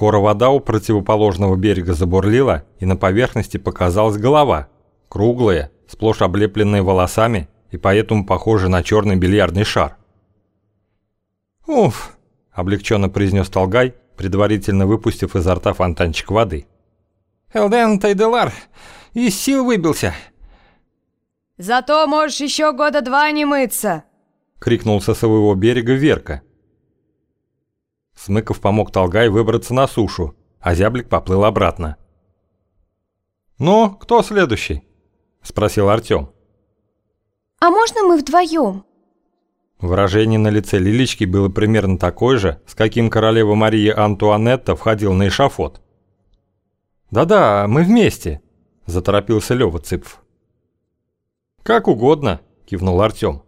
Скоро вода у противоположного берега забурлила, и на поверхности показалась голова, круглая, сплошь облепленная волосами и поэтому похожая на черный бильярдный шар. «Уф!» – облегченно произнес Толгай, предварительно выпустив изо рта фонтанчик воды. «Элден Тайделар из сил выбился!» «Зато можешь еще года два не мыться!» – крикнул со своего берега Верка. Смыков помог Толгай выбраться на сушу, а зяблик поплыл обратно. «Ну, кто следующий?» – спросил Артём. «А можно мы вдвоем?» Выражение на лице Лилички было примерно такое же, с каким королева Мария Антуанетта входила на эшафот. «Да-да, мы вместе», – заторопился Лёва Цыпф. «Как угодно», – кивнул Артём.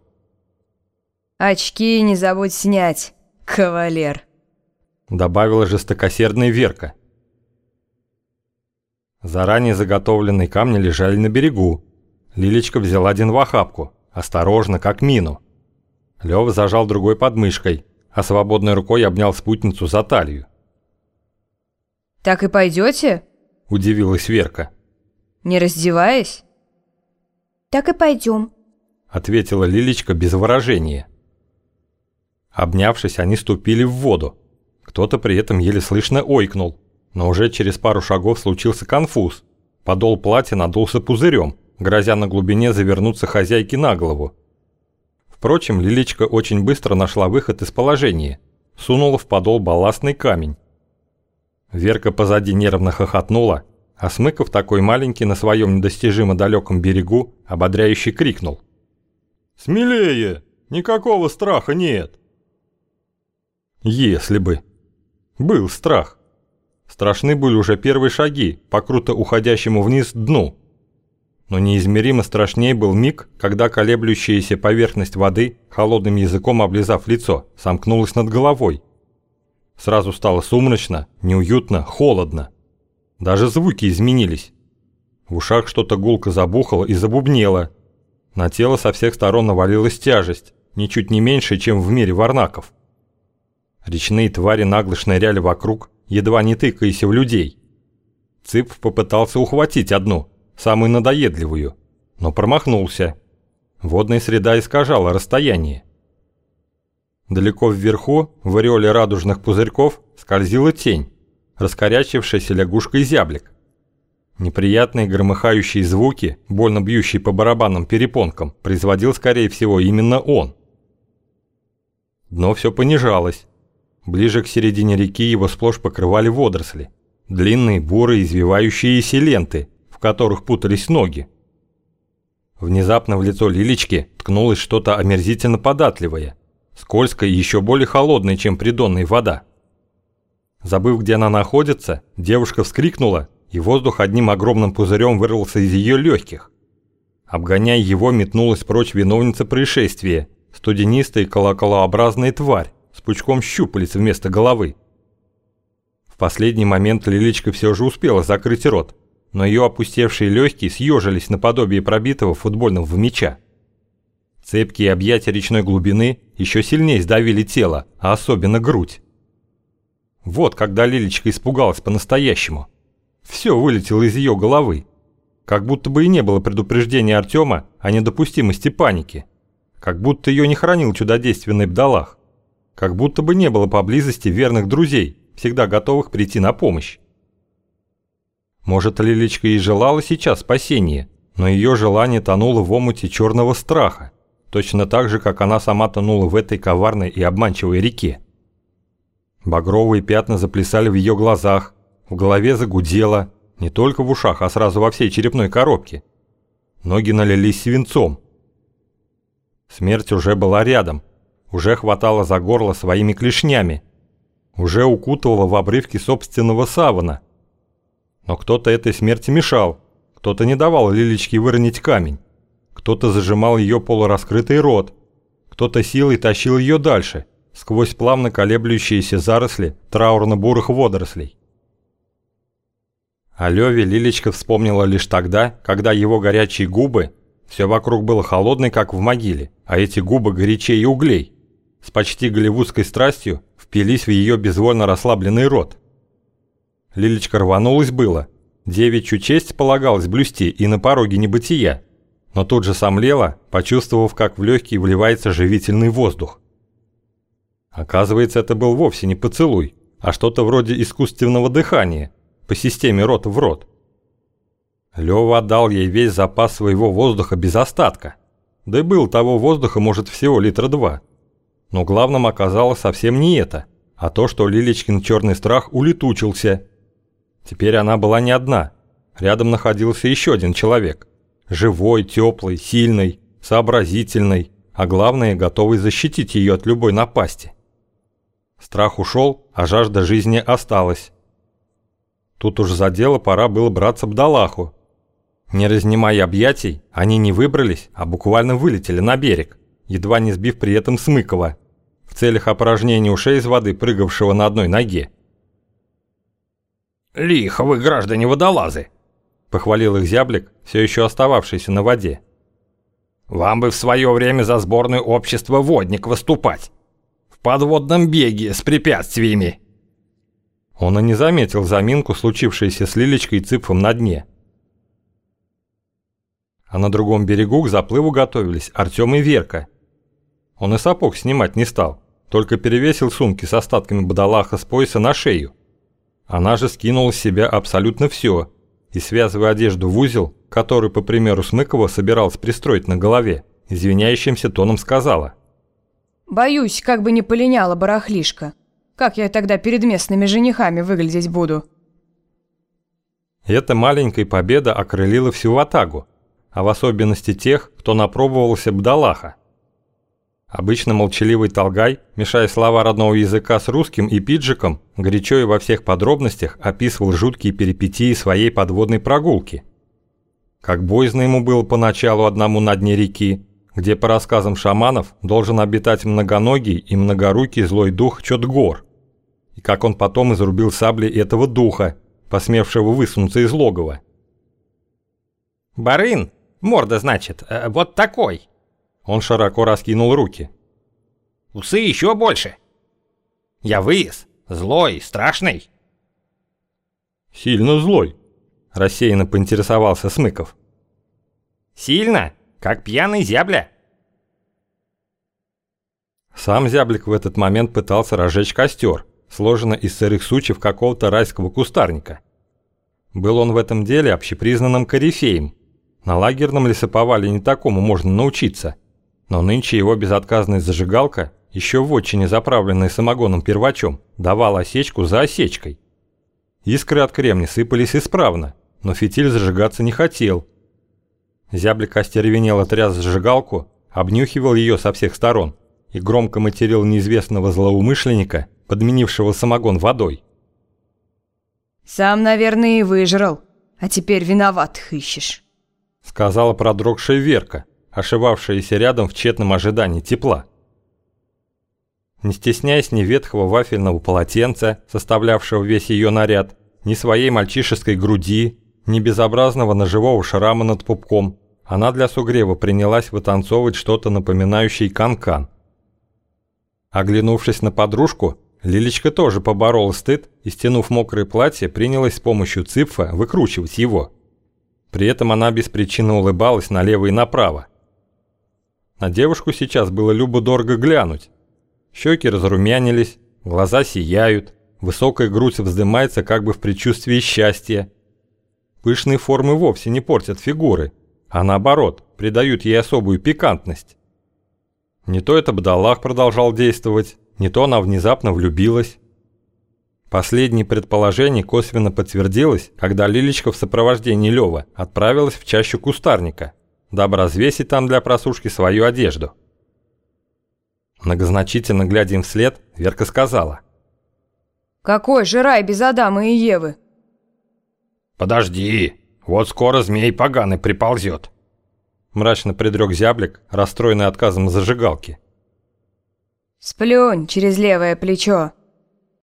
«Очки не забудь снять, кавалер», – добавила жестокосердная Верка. Заранее заготовленные камни лежали на берегу. Лилечка взяла один в охапку, осторожно, как мину. Лёва зажал другой подмышкой, а свободной рукой обнял спутницу за талию. «Так и пойдете? удивилась Верка. «Не раздеваясь?» «Так и пойдем», – ответила Лилечка без выражения. Обнявшись, они ступили в воду. Кто-то при этом еле слышно ойкнул, но уже через пару шагов случился конфуз. Подол платья надулся пузырем, грозя на глубине завернуться хозяйке на голову. Впрочем, Лилечка очень быстро нашла выход из положения. Сунула в подол балластный камень. Верка позади нервно хохотнула, а Смыков такой маленький на своем недостижимо далеком берегу ободряюще крикнул. «Смелее! Никакого страха нет!» Если бы. Был страх. Страшны были уже первые шаги по круто уходящему вниз дну но неизмеримо страшнее был миг, когда колеблющаяся поверхность воды, холодным языком облизав лицо, сомкнулась над головой. Сразу стало сумрачно, неуютно, холодно. Даже звуки изменились. В ушах что-то гулко забухало и забубнело. На тело со всех сторон навалилась тяжесть, ничуть не меньше, чем в мире варнаков. Речные твари нагло шныряли вокруг, едва не тыкаясь в людей. Цып попытался ухватить одну – самую надоедливую, но промахнулся. Водная среда искажала расстояние. Далеко вверху, в ореоле радужных пузырьков, скользила тень, раскорячившаяся лягушкой зяблик. Неприятные громыхающие звуки, больно бьющие по барабанным перепонкам, производил, скорее всего, именно он. Дно все понижалось. Ближе к середине реки его сплошь покрывали водоросли. Длинные, бурые, извивающиеся ленты, которых путались ноги. Внезапно в лицо Лилечки ткнулось что-то омерзительно податливое, скользкое и еще более холодное, чем придонная вода. Забыв, где она находится, девушка вскрикнула, и воздух одним огромным пузырем вырвался из ее легких. Обгоняя его, метнулась прочь виновница происшествия, студенистая колоколообразная тварь с пучком щупалец вместо головы. В последний момент Лилечка все же успела закрыть рот, но ее опустевшие легкие съежились наподобие пробитого футбольного мяча. Цепкие объятия речной глубины еще сильнее сдавили тело, а особенно грудь. Вот когда Лилечка испугалась по-настоящему. Все вылетело из ее головы. Как будто бы и не было предупреждения Артема о недопустимости паники. Как будто ее не хранил чудодейственный бдалах. Как будто бы не было поблизости верных друзей, всегда готовых прийти на помощь. Может, Лилечка и желала сейчас спасения, но ее желание тонуло в омуте черного страха, точно так же, как она сама тонула в этой коварной и обманчивой реке. Багровые пятна заплясали в ее глазах, в голове загудело, не только в ушах, а сразу во всей черепной коробке. Ноги налились свинцом. Смерть уже была рядом, уже хватала за горло своими клешнями, уже укутывала в обрывки собственного савана – но кто-то этой смерти мешал, кто-то не давал Лилечке выронить камень, кто-то зажимал ее полураскрытый рот, кто-то силой тащил ее дальше, сквозь плавно колеблющиеся заросли траурно-бурых водорослей. О Леве Лилечка вспомнила лишь тогда, когда его горячие губы, все вокруг было холодной, как в могиле, а эти губы горячее углей, с почти голливудской страстью впились в ее безвольно расслабленный рот. Лилечка рванулась было. Девичью честь полагалось блюсти и на пороге небытия. Но тут же сомлела, почувствовав, как в легкие вливается живительный воздух. Оказывается, это был вовсе не поцелуй, а что-то вроде искусственного дыхания, по системе рот в рот. Лёва отдал ей весь запас своего воздуха без остатка. Да и был того воздуха, может, всего литра два. Но главным оказалось совсем не это, а то, что Лилечкин черный страх улетучился. Теперь она была не одна. Рядом находился еще один человек. Живой, теплый, сильный, сообразительный, а главное, готовый защитить ее от любой напасти. Страх ушел, а жажда жизни осталась. Тут уж за дело пора было браться Бдалаху. Не разнимая объятий, они не выбрались, а буквально вылетели на берег, едва не сбив при этом Смыкова, в целях опорожнения ушей из воды, прыгавшего на одной ноге. «Лихо вы, граждане-водолазы!» – похвалил их зяблик, все еще остававшийся на воде. «Вам бы в свое время за сборное общество водник выступать. В подводном беге с препятствиями». Он и не заметил заминку, случившейся с Лилечкой и Цыпфом на дне. А на другом берегу к заплыву готовились Артем и Верка. Он и сапог снимать не стал, только перевесил сумки с остатками бадалаха с пояса на шею. Она же скинула с себя абсолютно все и, связывая одежду в узел, который, по примеру Смыкова, собиралась пристроить на голове, извиняющимся тоном сказала. «Боюсь, как бы не полиняла барахлишка. Как я тогда перед местными женихами выглядеть буду?» Эта маленькая победа окрылила всю Ватагу, а в особенности тех, кто напробовался бдалаха. Обычно молчаливый Толгай, мешая слова родного языка с русским и пиджиком, горячо и во всех подробностях описывал жуткие перипетии своей подводной прогулки. Как боязно ему было поначалу одному на дне реки, где, по рассказам шаманов, должен обитать многоногий и многорукий злой дух Чотгор, и как он потом изрубил саблей этого духа, посмевшего высунуться из логова. «Барын, морда, значит, э, вот такой!» Он широко раскинул руки. «Усы еще больше. Я выс, злой, страшный». «Сильно злой», – рассеянно поинтересовался Смыков. «Сильно, как пьяный зябля». Сам зяблик в этот момент пытался разжечь костер, сложенный из сырых сучьев какого-то райского кустарника. Был он в этом деле общепризнанным корифеем. На лагерном лесоповале не такому можно научиться – но нынче его безотказная зажигалка, еще в отчине заправленная самогоном первачом, давала осечку за осечкой. Искры от кремня сыпались исправно, но фитиль зажигаться не хотел. Зяблик остервенело тряс зажигалку, обнюхивал ее со всех сторон и громко материл неизвестного злоумышленника, подменившего самогон водой. «Сам, наверное, и выжрал, а теперь виноватых ищешь», — сказала продрогшая Верка, ошивавшаяся рядом в тщетном ожидании тепла. Не стесняясь ни ветхого вафельного полотенца, составлявшего весь ее наряд, ни своей мальчишеской груди, ни безобразного ножевого шрама над пупком, она для сугрева принялась вытанцовывать что-то напоминающее канкан. -кан. Оглянувшись на подружку, Лилечка тоже поборола стыд и, стянув мокрое платье, принялась с помощью цыпфа выкручивать его. При этом она без причины улыбалась налево и направо. На девушку сейчас было любо-дорого глянуть. Щеки разрумянились, глаза сияют, высокая грудь вздымается как бы в предчувствии счастья. Пышные формы вовсе не портят фигуры, а наоборот, придают ей особую пикантность. Не то это Бадалах продолжал действовать, не то она внезапно влюбилась. Последнее предположение косвенно подтвердилось, когда Лилечка в сопровождении Лёва отправилась в чащу кустарника – дабы развесить там для просушки свою одежду. Многозначительно глядя им вслед, Верка сказала. «Какой же рай без Адама и Евы?» «Подожди, вот скоро змей поганый приползет», мрачно предрек зяблик, расстроенный отказом зажигалки. «Сплюнь через левое плечо»,